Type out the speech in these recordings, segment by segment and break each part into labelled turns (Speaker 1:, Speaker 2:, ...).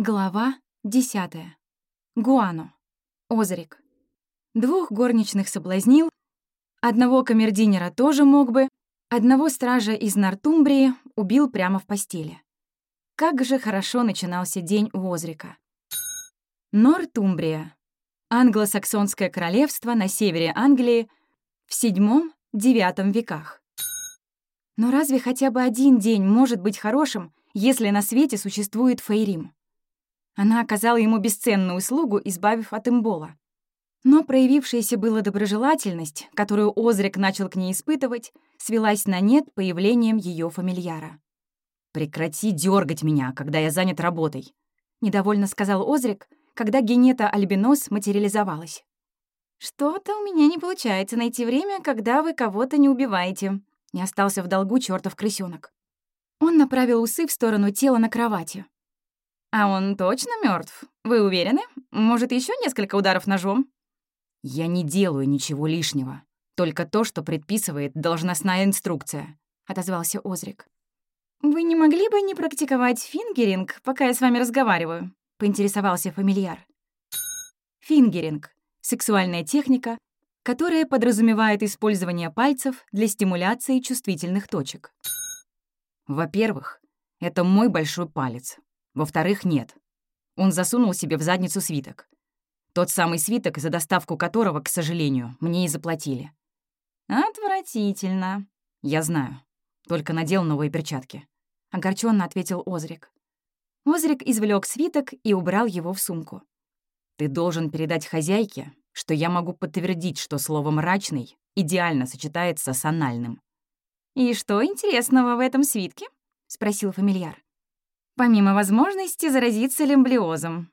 Speaker 1: Глава 10. Гуано. Озрик. Двух горничных соблазнил, одного камердинера тоже мог бы, одного стража из Нортумбрии убил прямо в постели. Как же хорошо начинался день у Озрика. Нортумбрия. Англосаксонское королевство на севере Англии в VII-IX веках. Но разве хотя бы один день может быть хорошим, если на свете существует Фейрим? Она оказала ему бесценную услугу, избавив от имбола. Но проявившаяся была доброжелательность, которую Озрик начал к ней испытывать, свелась на нет появлением ее фамильяра.
Speaker 2: «Прекрати дергать меня, когда я занят работой», —
Speaker 1: недовольно сказал Озрик, когда Генета Альбинос материализовалась. «Что-то у меня не получается найти время, когда вы кого-то не убиваете», — не остался в долгу чертов крысёнок. Он направил усы в сторону тела на кровати. «А он точно мертв? Вы уверены? Может, еще несколько ударов ножом?»
Speaker 2: «Я не делаю ничего лишнего. Только то, что предписывает должностная инструкция», — отозвался Озрик.
Speaker 1: «Вы не могли бы не практиковать фингеринг, пока я с вами разговариваю?» — поинтересовался фамильяр. Фингеринг — сексуальная техника, которая подразумевает использование пальцев для стимуляции чувствительных точек.
Speaker 2: Во-первых, это мой большой палец, во-вторых, нет. Он засунул себе в задницу свиток. Тот самый свиток, за доставку которого, к сожалению, мне и заплатили.
Speaker 1: «Отвратительно».
Speaker 2: «Я знаю. Только надел новые перчатки», — огорченно ответил Озрик.
Speaker 1: Озрик извлек свиток и убрал его в сумку.
Speaker 2: «Ты должен передать хозяйке, что я могу подтвердить, что слово «мрачный» идеально сочетается с анальным».
Speaker 1: «И что интересного в этом свитке?» — спросил фамильяр помимо возможности заразиться лемблиозом.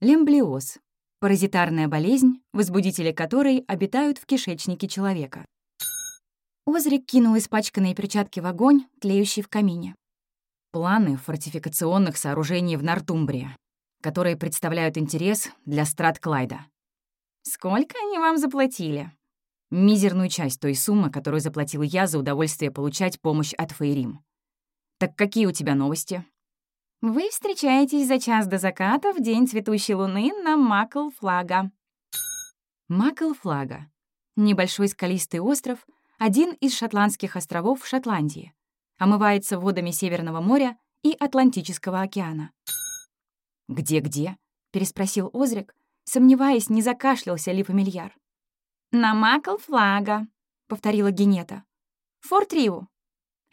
Speaker 1: Лемблиоз — паразитарная болезнь, возбудители которой обитают в кишечнике человека. Озрик кинул испачканные перчатки в огонь, тлеющий в камине.
Speaker 2: Планы фортификационных сооружений в Нортумбрии, которые представляют интерес для страт Клайда.
Speaker 1: Сколько они вам заплатили?
Speaker 2: Мизерную часть той суммы, которую заплатил я за удовольствие получать помощь от Фейрим. Так какие у тебя новости?
Speaker 1: Вы встречаетесь за час до заката в день цветущей луны на Макл-Флага. Макл-Флага — небольшой скалистый остров, один из шотландских островов в Шотландии. Омывается водами Северного моря и Атлантического океана.
Speaker 2: «Где-где?»
Speaker 1: — переспросил Озрик, сомневаясь, не закашлялся ли фамильяр. «На Макл-Флага», — повторила Генета. «Форт Риу,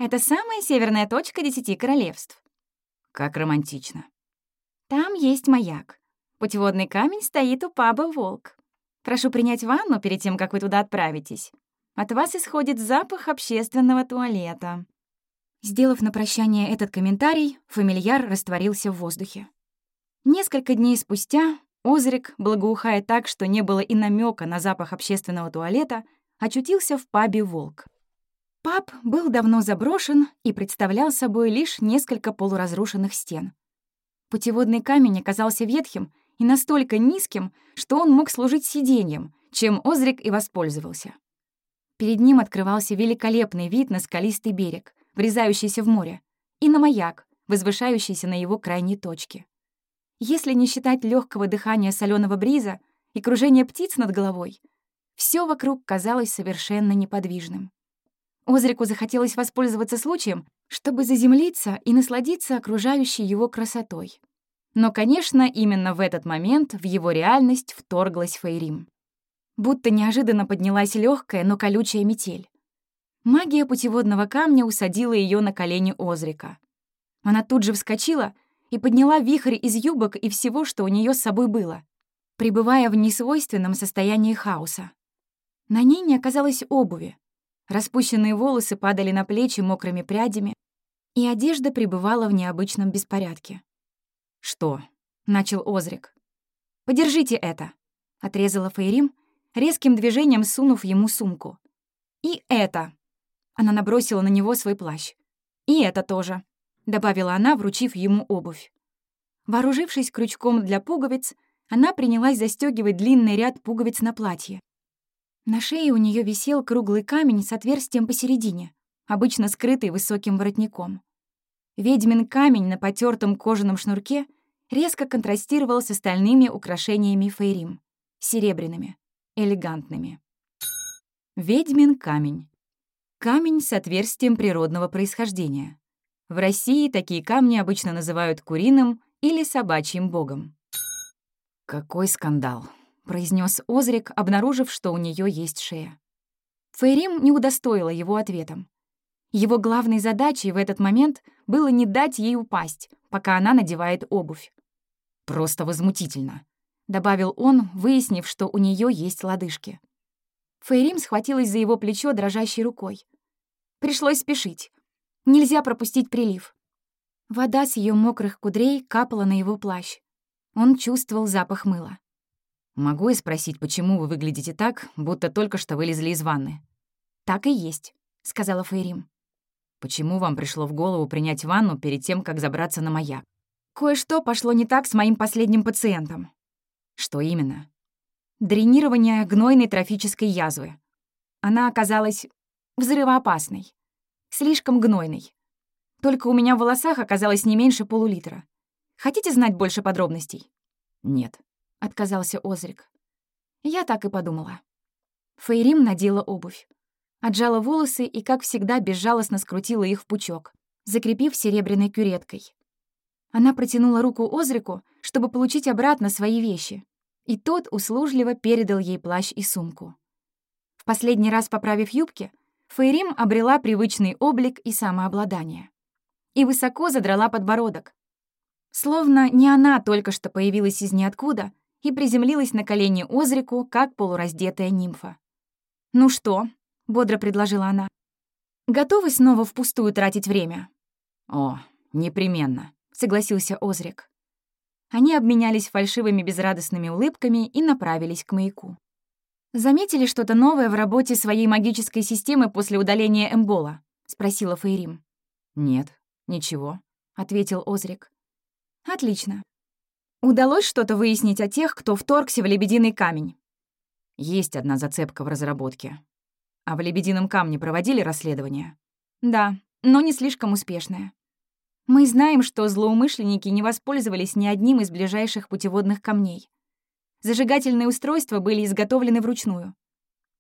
Speaker 1: это самая северная точка Десяти Королевств.
Speaker 2: Как романтично.
Speaker 1: Там есть маяк. Путеводный камень стоит у паба «Волк». Прошу принять ванну перед тем, как вы туда отправитесь. От вас исходит запах общественного туалета». Сделав на прощание этот комментарий, фамильяр растворился в воздухе. Несколько дней спустя Озрик, благоухая так, что не было и намека на запах общественного туалета, очутился в пабе «Волк». Паб был давно заброшен и представлял собой лишь несколько полуразрушенных стен. Путеводный камень оказался ветхим и настолько низким, что он мог служить сиденьем, чем Озрик и воспользовался. Перед ним открывался великолепный вид на скалистый берег, врезающийся в море, и на маяк, возвышающийся на его крайней точке. Если не считать легкого дыхания соленого бриза и кружения птиц над головой, все вокруг казалось совершенно неподвижным. Озрику захотелось воспользоваться случаем, чтобы заземлиться и насладиться окружающей его красотой. Но, конечно, именно в этот момент в его реальность вторглась Фейрим. Будто неожиданно поднялась легкая, но колючая метель. Магия путеводного камня усадила ее на колени Озрика. Она тут же вскочила и подняла вихрь из юбок и всего, что у нее с собой было, пребывая в несвойственном состоянии хаоса. На ней не оказалось обуви, Распущенные волосы падали на плечи мокрыми прядями, и одежда пребывала в необычном беспорядке.
Speaker 2: «Что?»
Speaker 1: — начал Озрик. «Подержите это», — отрезала Фейрим, резким движением сунув ему сумку. «И это!» — она набросила на него свой плащ. «И это тоже», — добавила она, вручив ему обувь. Вооружившись крючком для пуговиц, она принялась застегивать длинный ряд пуговиц на платье. На шее у нее висел круглый камень с отверстием посередине, обычно скрытый высоким воротником. Ведьмин камень на потертом кожаном шнурке резко контрастировал с остальными украшениями Фейрим, серебряными, элегантными. Ведьмин камень. Камень с отверстием природного происхождения. В России такие камни обычно называют куриным или собачьим богом.
Speaker 2: «Какой скандал!» — произнес Озрик, обнаружив, что у нее есть шея.
Speaker 1: Фейрим не удостоила его ответом. Его главной задачей в этот момент было не дать ей упасть, пока она надевает обувь.
Speaker 2: «Просто возмутительно», —
Speaker 1: добавил он, выяснив, что у нее есть лодыжки. Фейрим схватилась за его плечо дрожащей рукой. Пришлось спешить. Нельзя пропустить прилив. Вода с ее мокрых кудрей капала на его плащ. Он чувствовал запах мыла.
Speaker 2: «Могу я спросить, почему вы выглядите так, будто только что вылезли из ванны?»
Speaker 1: «Так и есть», — сказала Фейрим.
Speaker 2: «Почему вам пришло в голову принять ванну перед тем, как забраться на маяк?»
Speaker 1: «Кое-что пошло не так с моим последним пациентом».
Speaker 2: «Что именно?»
Speaker 1: «Дренирование гнойной трофической язвы. Она оказалась взрывоопасной, слишком гнойной. Только у меня в волосах оказалось не меньше полулитра. Хотите знать больше подробностей?»
Speaker 2: «Нет»,
Speaker 1: отказался Озрик. Я так и подумала. Фейрим надела обувь. Отжала волосы и, как всегда, безжалостно скрутила их в пучок, закрепив серебряной кюреткой. Она протянула руку Озрику, чтобы получить обратно свои вещи, и тот услужливо передал ей плащ и сумку. В последний раз поправив юбки, Фейрим обрела привычный облик и самообладание. И высоко задрала подбородок. Словно не она только что появилась из ниоткуда, и приземлилась на колени Озрику, как полураздетая нимфа. «Ну что?» — бодро предложила она. «Готовы снова впустую тратить время?»
Speaker 2: «О, непременно», — согласился Озрик.
Speaker 1: Они обменялись фальшивыми безрадостными улыбками и направились к маяку. «Заметили что-то новое в работе своей магической системы после удаления Эмбола?» — спросила Фейрим.
Speaker 2: «Нет, ничего», — ответил Озрик.
Speaker 1: «Отлично. Удалось что-то выяснить о тех, кто вторгся в лебединый камень?
Speaker 2: Есть одна зацепка в разработке. А в лебедином камне проводили расследование?
Speaker 1: Да, но не слишком успешное. Мы знаем, что злоумышленники не воспользовались ни одним из ближайших путеводных камней. Зажигательные устройства были изготовлены вручную.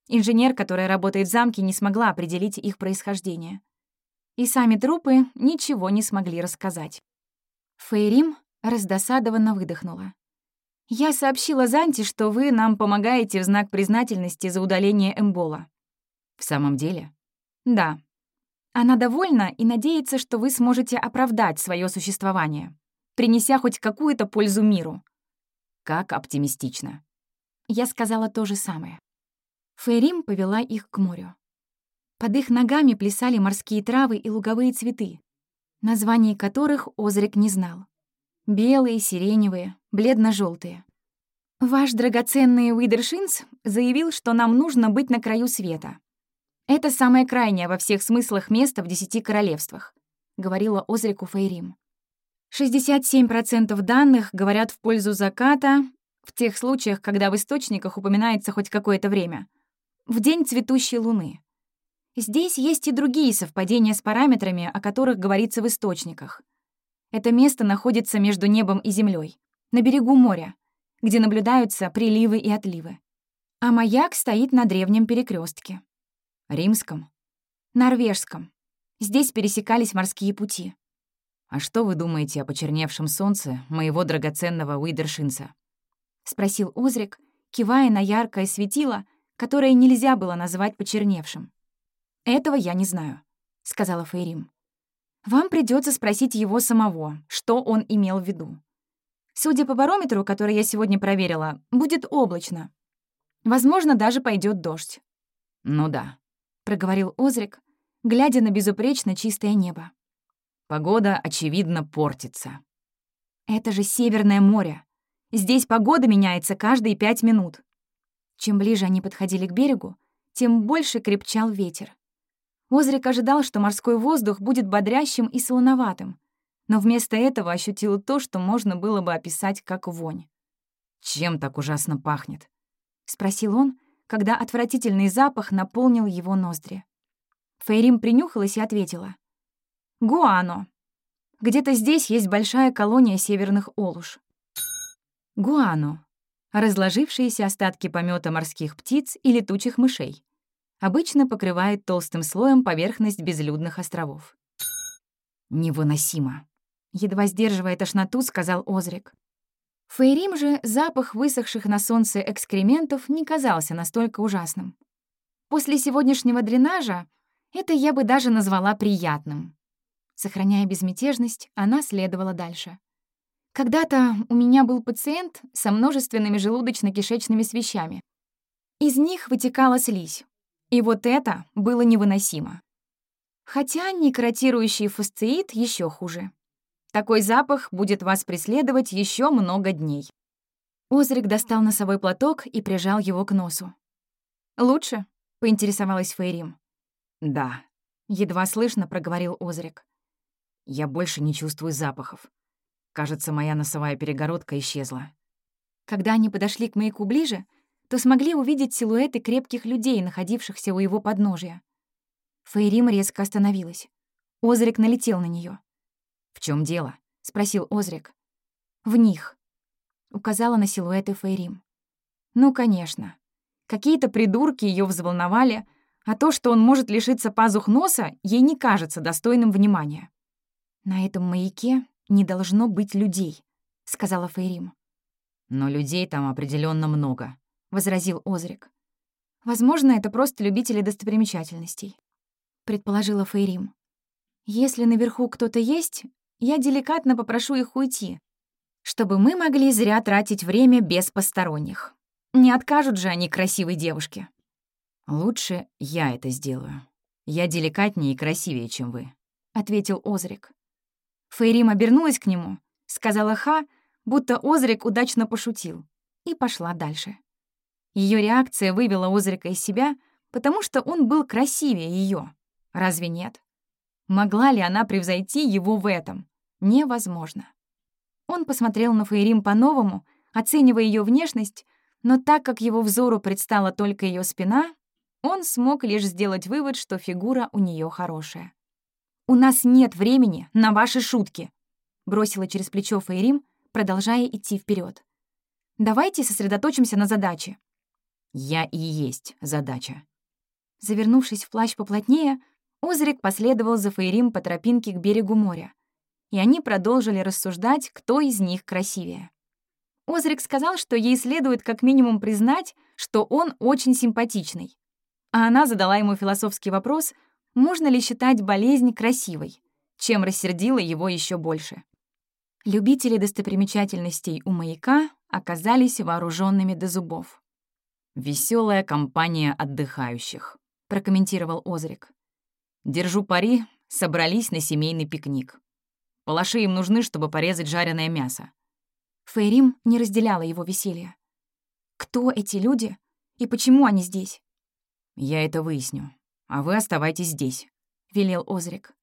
Speaker 1: Инженер, которая работает в замке, не смогла определить их происхождение. И сами трупы ничего не смогли рассказать. Фейрим Раздосадованно выдохнула. «Я сообщила Занти, что вы нам помогаете в знак признательности за удаление эмбола».
Speaker 2: «В самом деле?»
Speaker 1: «Да. Она довольна и надеется, что вы сможете оправдать свое существование, принеся хоть какую-то пользу миру».
Speaker 2: «Как оптимистично».
Speaker 1: Я сказала то же самое. Фейрим повела их к морю. Под их ногами плясали морские травы и луговые цветы, названий которых Озрик не знал. Белые, сиреневые, бледно желтые Ваш драгоценный Уидершинс заявил, что нам нужно быть на краю света. Это самое крайнее во всех смыслах место в десяти королевствах, говорила Озрику Фейрим. 67% данных говорят в пользу заката в тех случаях, когда в источниках упоминается хоть какое-то время. В день цветущей луны. Здесь есть и другие совпадения с параметрами, о которых говорится в источниках. Это место находится между небом и землей, на берегу моря, где наблюдаются приливы и отливы. А маяк стоит на древнем перекрестке.
Speaker 2: Римском?
Speaker 1: Норвежском. Здесь пересекались морские пути.
Speaker 2: «А что вы думаете о почерневшем солнце моего драгоценного Уидершинса?»
Speaker 1: — спросил Озрик, кивая на яркое светило, которое нельзя было назвать почерневшим. «Этого я не знаю», — сказала Фейрим. Вам придется спросить его самого, что он имел в виду. Судя по барометру, который я сегодня проверила, будет облачно. Возможно, даже пойдет дождь.
Speaker 2: «Ну да», —
Speaker 1: проговорил Озрик, глядя на безупречно чистое небо.
Speaker 2: «Погода, очевидно, портится».
Speaker 1: «Это же Северное море. Здесь погода меняется каждые пять минут». Чем ближе они подходили к берегу, тем больше крепчал ветер. Озрик ожидал, что морской воздух будет бодрящим и солоноватым, но вместо этого ощутил то, что можно было бы описать как вонь.
Speaker 2: «Чем так ужасно пахнет?»
Speaker 1: — спросил он, когда отвратительный запах наполнил его ноздри. Фейрим принюхалась и ответила. «Гуано. Где-то здесь есть большая колония северных олуш. Гуано — разложившиеся остатки помета морских птиц и летучих мышей. Обычно покрывает толстым слоем поверхность безлюдных островов.
Speaker 2: «Невыносимо», —
Speaker 1: едва сдерживая тошноту, сказал Озрик. Фейрим же запах высохших на солнце экскрементов не казался настолько ужасным. После сегодняшнего дренажа это я бы даже назвала приятным. Сохраняя безмятежность, она следовала дальше. Когда-то у меня был пациент со множественными желудочно-кишечными свещами. Из них вытекала слизь. И вот это было невыносимо. Хотя некротирующий фасциит еще хуже. Такой запах будет вас преследовать еще много дней. Озрик достал носовой платок и прижал его к носу. «Лучше?» — поинтересовалась Фейрим.
Speaker 2: «Да», —
Speaker 1: едва слышно проговорил Озрик.
Speaker 2: «Я больше не чувствую запахов. Кажется, моя носовая перегородка исчезла».
Speaker 1: Когда они подошли к маяку ближе, то смогли увидеть силуэты крепких людей, находившихся у его подножия. Фейрим резко остановилась. Озрик налетел на нее.
Speaker 2: «В чем дело?»
Speaker 1: — спросил Озрик. «В них», — указала на силуэты Фейрим. «Ну, конечно. Какие-то придурки ее взволновали, а то, что он может лишиться пазух носа, ей не кажется достойным внимания». «На этом маяке не должно быть людей», — сказала Фейрим.
Speaker 2: «Но людей там определенно много», — возразил Озрик.
Speaker 1: «Возможно, это просто любители достопримечательностей», — предположила Фейрим. «Если наверху кто-то есть, я деликатно попрошу их уйти, чтобы мы могли зря тратить время без посторонних. Не откажут же они красивой девушке.
Speaker 2: «Лучше я это сделаю. Я деликатнее и красивее, чем вы», —
Speaker 1: ответил Озрик. Фейрим обернулась к нему, сказала «ха», будто Озрик удачно пошутил, и пошла дальше. Ее реакция вывела Озрика из себя, потому что он был красивее ее. Разве нет? Могла ли она превзойти его в этом? невозможно. Он посмотрел на Фейрим по-новому, оценивая ее внешность, но так как его взору предстала только ее спина, он смог лишь сделать вывод, что фигура у нее хорошая. «У нас нет времени на ваши шутки», — бросила через плечо Фейрим, продолжая идти вперед. «Давайте сосредоточимся на задаче».
Speaker 2: «Я и есть задача».
Speaker 1: Завернувшись в плащ поплотнее, Озрик последовал за Фейрим по тропинке к берегу моря, и они продолжили рассуждать, кто из них красивее. Озрик сказал, что ей следует как минимум признать, что он очень симпатичный. А она задала ему философский вопрос, можно ли считать болезнь красивой, чем рассердила его еще больше. Любители достопримечательностей у маяка оказались вооруженными до зубов.
Speaker 2: Веселая компания отдыхающих», — прокомментировал Озрик. «Держу пари, собрались на семейный пикник. Палаши им нужны, чтобы порезать жареное мясо».
Speaker 1: Фейрим не разделяла его веселье. «Кто эти люди и почему они здесь?»
Speaker 2: «Я это выясню. А вы оставайтесь здесь», — велел Озрик.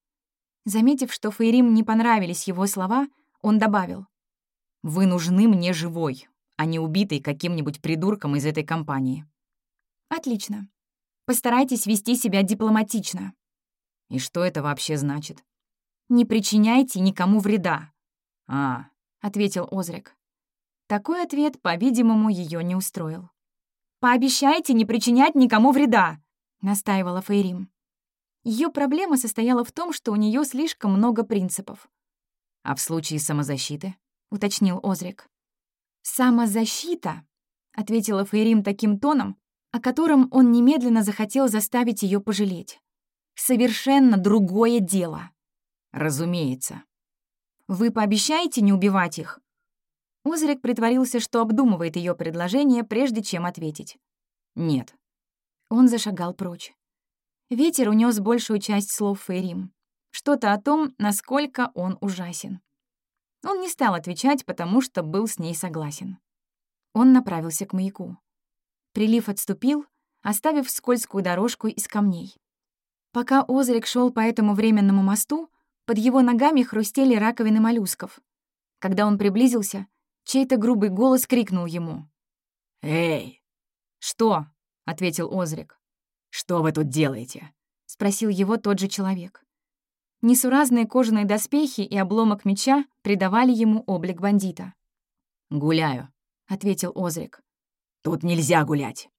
Speaker 1: Заметив, что Фейрим не понравились его слова, он добавил.
Speaker 2: «Вы нужны мне живой, а не убитой каким-нибудь придурком из этой компании».
Speaker 1: «Отлично. Постарайтесь вести себя дипломатично».
Speaker 2: «И что это вообще значит?»
Speaker 1: «Не причиняйте никому вреда».
Speaker 2: «А», —
Speaker 1: ответил Озрик. Такой ответ, по-видимому, ее не устроил. «Пообещайте не причинять никому вреда», — настаивала Фейрим. Ее проблема состояла в том, что у нее слишком много принципов.
Speaker 2: «А в случае самозащиты?»
Speaker 1: — уточнил Озрик. «Самозащита», — ответила Фейрим таким тоном, о котором он немедленно захотел заставить ее пожалеть. «Совершенно другое дело».
Speaker 2: «Разумеется».
Speaker 1: «Вы пообещаете не убивать их?» Озрик притворился, что обдумывает ее предложение, прежде чем ответить.
Speaker 2: «Нет».
Speaker 1: Он зашагал прочь. Ветер унес большую часть слов Фейрим. Что-то о том, насколько он ужасен. Он не стал отвечать, потому что был с ней согласен. Он направился к маяку. Прилив отступил, оставив скользкую дорожку из камней. Пока Озрик шел по этому временному мосту, под его ногами хрустели раковины моллюсков. Когда он приблизился, чей-то грубый голос крикнул ему.
Speaker 2: «Эй!»
Speaker 1: «Что?» — ответил Озрик.
Speaker 2: «Что вы тут делаете?»
Speaker 1: — спросил его тот же человек. Несуразные кожаные доспехи и обломок меча придавали ему облик бандита.
Speaker 2: «Гуляю», —
Speaker 1: ответил Озрик.
Speaker 2: «Тут нельзя гулять».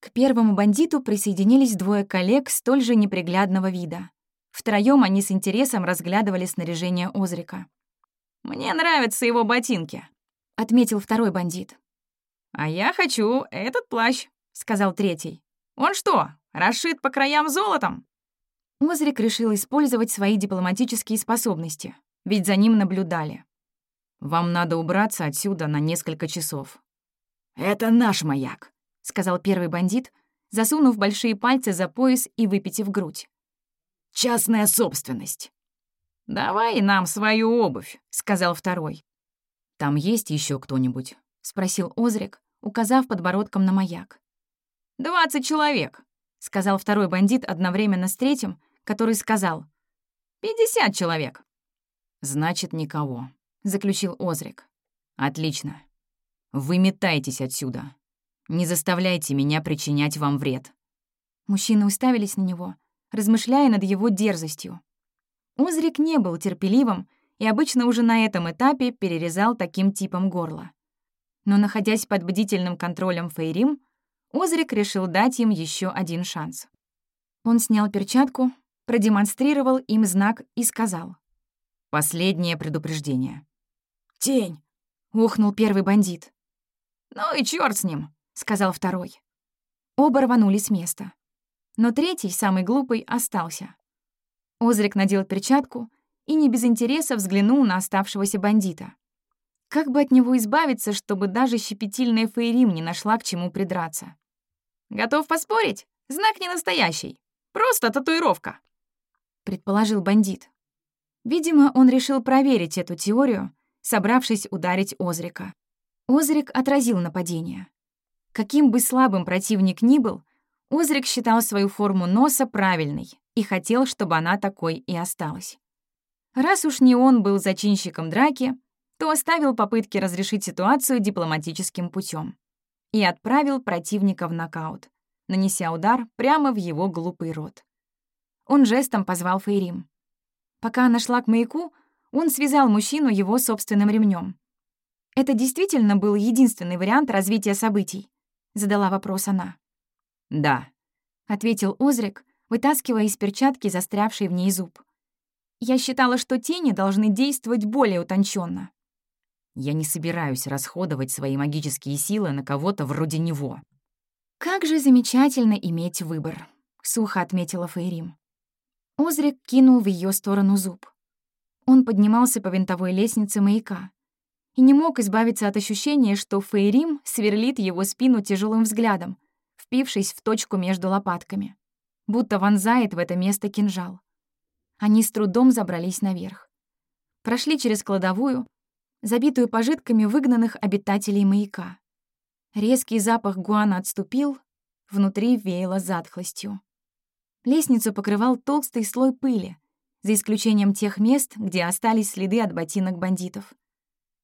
Speaker 1: К первому бандиту присоединились двое коллег столь же неприглядного вида. Втроём они с интересом разглядывали снаряжение Озрика. «Мне нравятся его ботинки», — отметил второй бандит. «А я хочу этот плащ», — сказал третий. «Он что, расшит по краям золотом?» Озрик решил использовать свои дипломатические способности, ведь за ним наблюдали.
Speaker 2: «Вам надо убраться отсюда на несколько часов».
Speaker 3: «Это наш маяк», —
Speaker 1: сказал первый бандит, засунув большие пальцы за пояс и выпитив грудь.
Speaker 3: «Частная собственность».
Speaker 1: «Давай нам свою обувь», — сказал второй.
Speaker 2: «Там есть еще кто-нибудь?»
Speaker 1: — спросил Озрик, указав подбородком на маяк. «Двадцать человек», — сказал второй бандит одновременно с третьим, который сказал «Пятьдесят человек».
Speaker 2: «Значит, никого», —
Speaker 1: заключил Озрик.
Speaker 2: «Отлично. Вы метайтесь отсюда. Не заставляйте меня причинять вам вред».
Speaker 1: Мужчины уставились на него, размышляя над его дерзостью. Озрик не был терпеливым и обычно уже на этом этапе перерезал таким типом горло. Но, находясь под бдительным контролем Фейрим, Озрик решил дать им еще один шанс. Он снял перчатку, продемонстрировал им знак и сказал.
Speaker 2: «Последнее предупреждение».
Speaker 3: «Тень!»
Speaker 1: — ухнул первый бандит.
Speaker 3: «Ну и черт с ним!»
Speaker 1: — сказал второй. Оба рванули с места. Но третий, самый глупый, остался. Озрик надел перчатку и не без интереса взглянул на оставшегося бандита. Как бы от него избавиться, чтобы даже щепетильная Фейрим не нашла к чему придраться? «Готов поспорить? Знак не настоящий. Просто татуировка», — предположил бандит. Видимо, он решил проверить эту теорию, собравшись ударить Озрика. Озрик отразил нападение. Каким бы слабым противник ни был, Озрик считал свою форму носа правильной и хотел, чтобы она такой и осталась. Раз уж не он был зачинщиком драки, то оставил попытки разрешить ситуацию дипломатическим путем и отправил противника в нокаут, нанеся удар прямо в его глупый рот. Он жестом позвал Фейрим. Пока она шла к маяку, он связал мужчину его собственным ремнем. «Это действительно был единственный вариант развития событий?» — задала вопрос она.
Speaker 2: «Да», —
Speaker 1: ответил Озрик, вытаскивая из перчатки застрявший в ней зуб. «Я считала, что тени должны действовать более утонченно.
Speaker 2: Я не собираюсь расходовать свои магические силы на кого-то вроде него.
Speaker 1: «Как же замечательно иметь выбор», — сухо отметила Фейрим. Озрик кинул в ее сторону зуб. Он поднимался по винтовой лестнице маяка и не мог избавиться от ощущения, что Фейрим сверлит его спину тяжелым взглядом, впившись в точку между лопатками, будто вонзает в это место кинжал. Они с трудом забрались наверх. Прошли через кладовую, забитую пожитками выгнанных обитателей маяка. Резкий запах гуана отступил, внутри веяло затхлостью. Лестницу покрывал толстый слой пыли, за исключением тех мест, где остались следы от ботинок бандитов.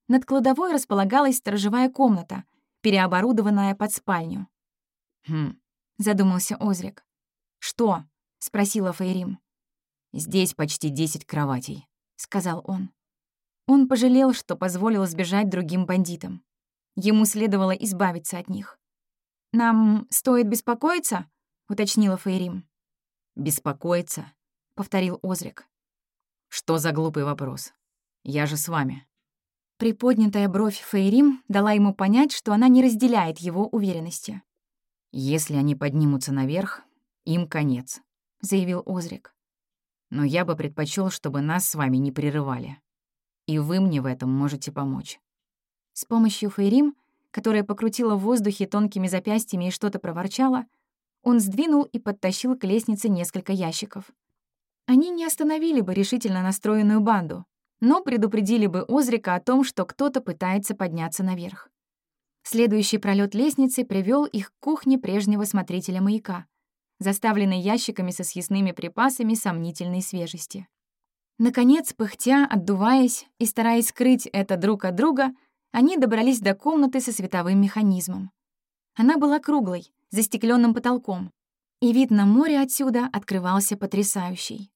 Speaker 1: Над кладовой располагалась сторожевая комната, переоборудованная под спальню.
Speaker 2: «Хм», —
Speaker 1: задумался Озрик. «Что?» — спросила Фейрим.
Speaker 2: «Здесь почти десять кроватей», —
Speaker 1: сказал он. Он пожалел, что позволил сбежать другим бандитам. Ему следовало избавиться от них. «Нам стоит беспокоиться?» — уточнила Фейрим.
Speaker 2: «Беспокоиться?» — повторил Озрик. «Что за глупый вопрос? Я же с вами».
Speaker 1: Приподнятая бровь Фейрим дала ему понять, что она не разделяет его уверенности.
Speaker 2: «Если они поднимутся наверх, им конец», — заявил Озрик. «Но я бы предпочел, чтобы нас с вами не прерывали. И вы мне в этом можете помочь».
Speaker 1: С помощью Фейрим, которая покрутила в воздухе тонкими запястьями и что-то проворчала, он сдвинул и подтащил к лестнице несколько ящиков. Они не остановили бы решительно настроенную банду, но предупредили бы Озрика о том, что кто-то пытается подняться наверх. Следующий пролет лестницы привел их к кухне прежнего смотрителя маяка, заставленной ящиками со съестными припасами сомнительной свежести. Наконец, пыхтя, отдуваясь и стараясь скрыть это друг от друга, они добрались до комнаты со световым механизмом. Она была круглой, застекленным потолком, и вид на море отсюда открывался потрясающий.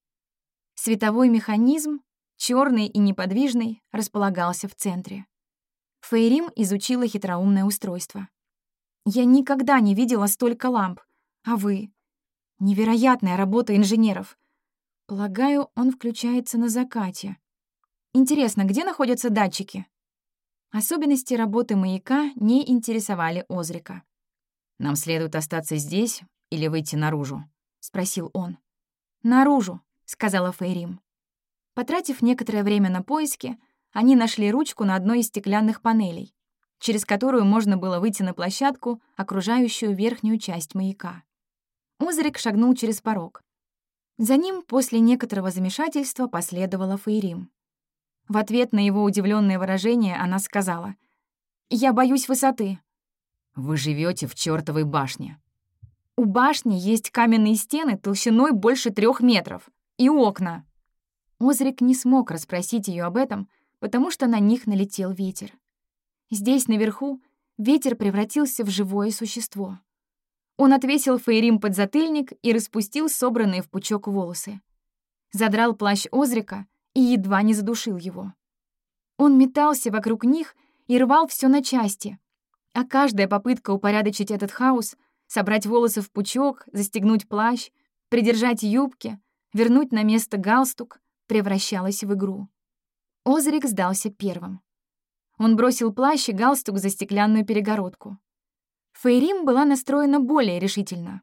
Speaker 1: Световой механизм, черный и неподвижный, располагался в центре. Фейрим изучила хитроумное устройство. «Я никогда не видела столько ламп. А вы?» «Невероятная работа инженеров. Полагаю, он включается на закате. Интересно, где находятся датчики?» Особенности работы маяка не интересовали Озрика.
Speaker 2: «Нам следует остаться здесь или выйти наружу?» — спросил он.
Speaker 1: «Наружу», — сказала Фейрим. Потратив некоторое время на поиски, они нашли ручку на одной из стеклянных панелей, через которую можно было выйти на площадку, окружающую верхнюю часть маяка. Озрик шагнул через порог. За ним после некоторого замешательства последовала Фейрим. В ответ на его удивленное выражение она сказала, «Я боюсь высоты».
Speaker 2: «Вы живете в чертовой башне».
Speaker 1: «У башни есть каменные стены толщиной больше трех метров и окна». Озрик не смог расспросить ее об этом, потому что на них налетел ветер. Здесь, наверху, ветер превратился в живое существо. Он отвесил Фейрим под затыльник и распустил собранные в пучок волосы. Задрал плащ Озрика и едва не задушил его. Он метался вокруг них и рвал все на части, а каждая попытка упорядочить этот хаос, собрать волосы в пучок, застегнуть плащ, придержать юбки, вернуть на место галстук, превращалась в игру. Озрик сдался первым. Он бросил плащ и галстук за стеклянную перегородку. Фейрим была настроена более решительно.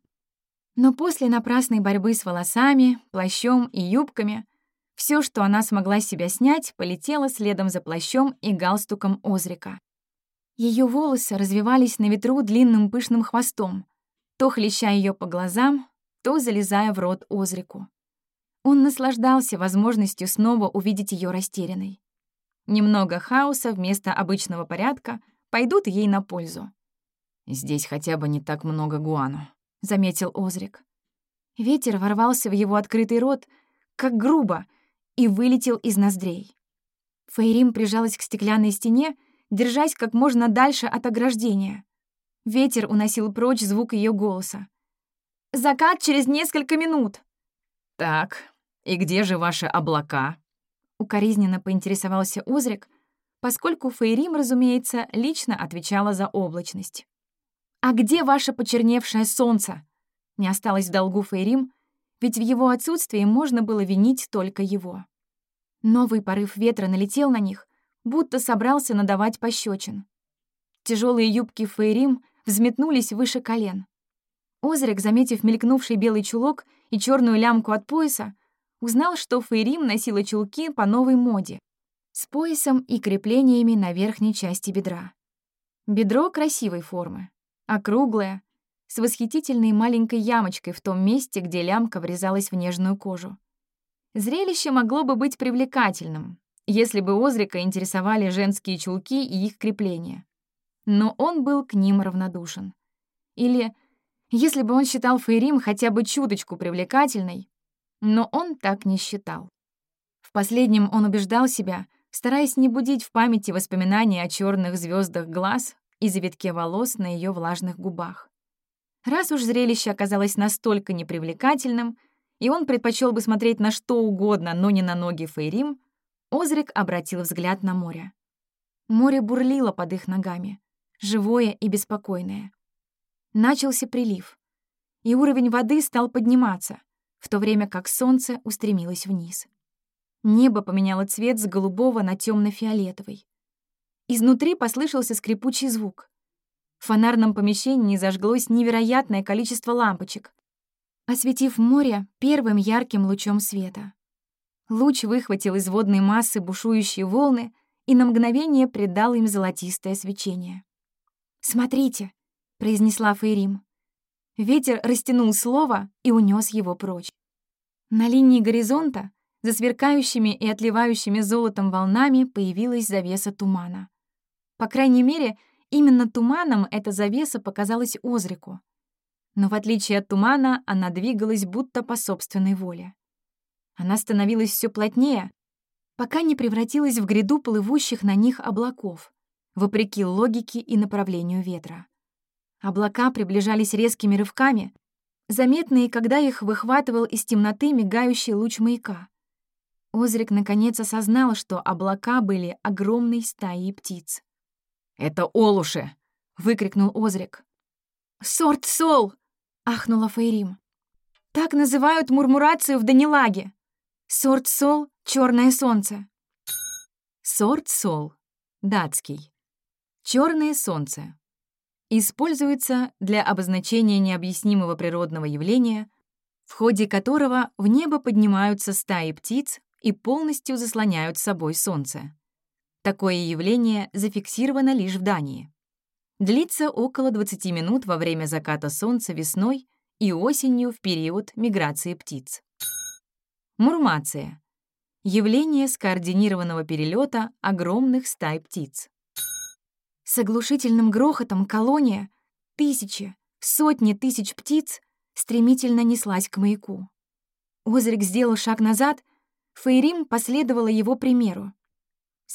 Speaker 1: Но после напрасной борьбы с волосами, плащом и юбками все, что она смогла себя снять, полетело следом за плащом и галстуком Озрика. Ее волосы развивались на ветру длинным пышным хвостом, то хлеща ее по глазам, то залезая в рот Озрику. Он наслаждался возможностью снова увидеть ее растерянной. Немного хаоса вместо обычного порядка пойдут ей на пользу.
Speaker 2: «Здесь хотя бы не так много гуану», —
Speaker 1: заметил Озрик. Ветер ворвался в его открытый рот, как грубо, и вылетел из ноздрей. Фейрим прижалась к стеклянной стене, держась как можно дальше от ограждения. Ветер уносил прочь звук ее голоса. «Закат через несколько минут!»
Speaker 2: «Так, и где же ваши облака?»
Speaker 1: Укоризненно поинтересовался Озрик, поскольку Фейрим, разумеется, лично отвечала за облачность. «А где ваше почерневшее солнце?» Не осталось в долгу Фейрим, ведь в его отсутствии можно было винить только его. Новый порыв ветра налетел на них, будто собрался надавать пощечин. Тяжелые юбки Фейрим взметнулись выше колен. Озрик, заметив мелькнувший белый чулок и черную лямку от пояса, узнал, что Фейрим носила чулки по новой моде, с поясом и креплениями на верхней части бедра. Бедро красивой формы, округлое, с восхитительной маленькой ямочкой в том месте, где лямка врезалась в нежную кожу. Зрелище могло бы быть привлекательным, если бы Озрика интересовали женские чулки и их крепления. Но он был к ним равнодушен. Или, если бы он считал Фейрим хотя бы чуточку привлекательной, но он так не считал. В последнем он убеждал себя, стараясь не будить в памяти воспоминания о черных звездах глаз и завитке волос на ее влажных губах. Раз уж зрелище оказалось настолько непривлекательным, и он предпочел бы смотреть на что угодно, но не на ноги Фейрим, Озрик обратил взгляд на море. Море бурлило под их ногами, живое и беспокойное. Начался прилив, и уровень воды стал подниматься, в то время как солнце устремилось вниз. Небо поменяло цвет с голубого на темно фиолетовый Изнутри послышался скрипучий звук. В фонарном помещении зажглось невероятное количество лампочек, осветив море первым ярким лучом света. Луч выхватил из водной массы бушующие волны и на мгновение придал им золотистое свечение. «Смотрите!» — произнесла Фейрим. Ветер растянул слово и унес его прочь. На линии горизонта, за сверкающими и отливающими золотом волнами, появилась завеса тумана. По крайней мере, Именно туманом эта завеса показалась Озрику. Но в отличие от тумана, она двигалась будто по собственной воле. Она становилась все плотнее, пока не превратилась в гряду плывущих на них облаков, вопреки логике и направлению ветра. Облака приближались резкими рывками, заметные, когда их выхватывал из темноты мигающий луч маяка. Озрик наконец осознал, что облака были огромной стаей птиц.
Speaker 2: «Это олуши!»
Speaker 1: — выкрикнул Озрик. «Сорт сол!» — ахнула Фейрим. «Так называют мурмурацию в Данилаге. Сорт сол — черное солнце».
Speaker 2: Сорт сол. Датский. Черное солнце. Используется для обозначения необъяснимого природного явления, в ходе которого в небо поднимаются стаи птиц и полностью заслоняют собой солнце. Такое явление зафиксировано лишь в Дании. Длится около 20 минут во время заката солнца весной и осенью в период миграции птиц. Мурмация. Явление скоординированного перелета огромных стай птиц.
Speaker 1: С оглушительным грохотом колония, тысячи, сотни тысяч птиц стремительно неслась к маяку. Озрик сделал шаг назад, Фейрим последовала его примеру.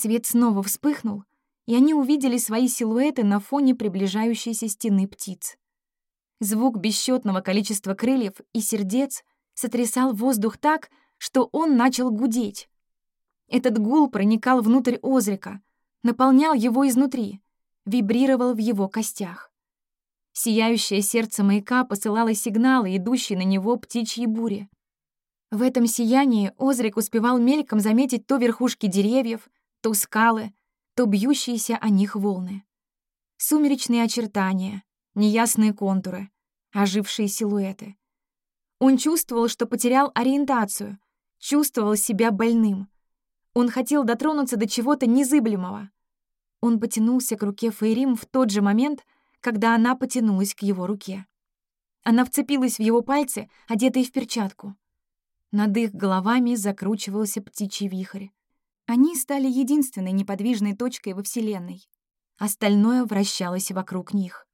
Speaker 1: Свет снова вспыхнул, и они увидели свои силуэты на фоне приближающейся стены птиц. Звук бесчетного количества крыльев и сердец сотрясал воздух так, что он начал гудеть. Этот гул проникал внутрь Озрика, наполнял его изнутри, вибрировал в его костях. Сияющее сердце маяка посылало сигналы, идущие на него птичьи бури. В этом сиянии Озрик успевал мельком заметить то верхушки деревьев, то скалы, то бьющиеся о них волны. Сумеречные очертания, неясные контуры, ожившие силуэты. Он чувствовал, что потерял ориентацию, чувствовал себя больным. Он хотел дотронуться до чего-то незыблемого. Он потянулся к руке Фейрим в тот же момент, когда она потянулась к его руке. Она вцепилась в его пальцы, одетые в перчатку. Над их головами закручивался птичий вихрь. Они стали единственной неподвижной точкой во Вселенной. Остальное вращалось вокруг них.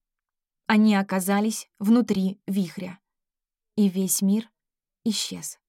Speaker 1: Они оказались внутри вихря. И весь мир исчез.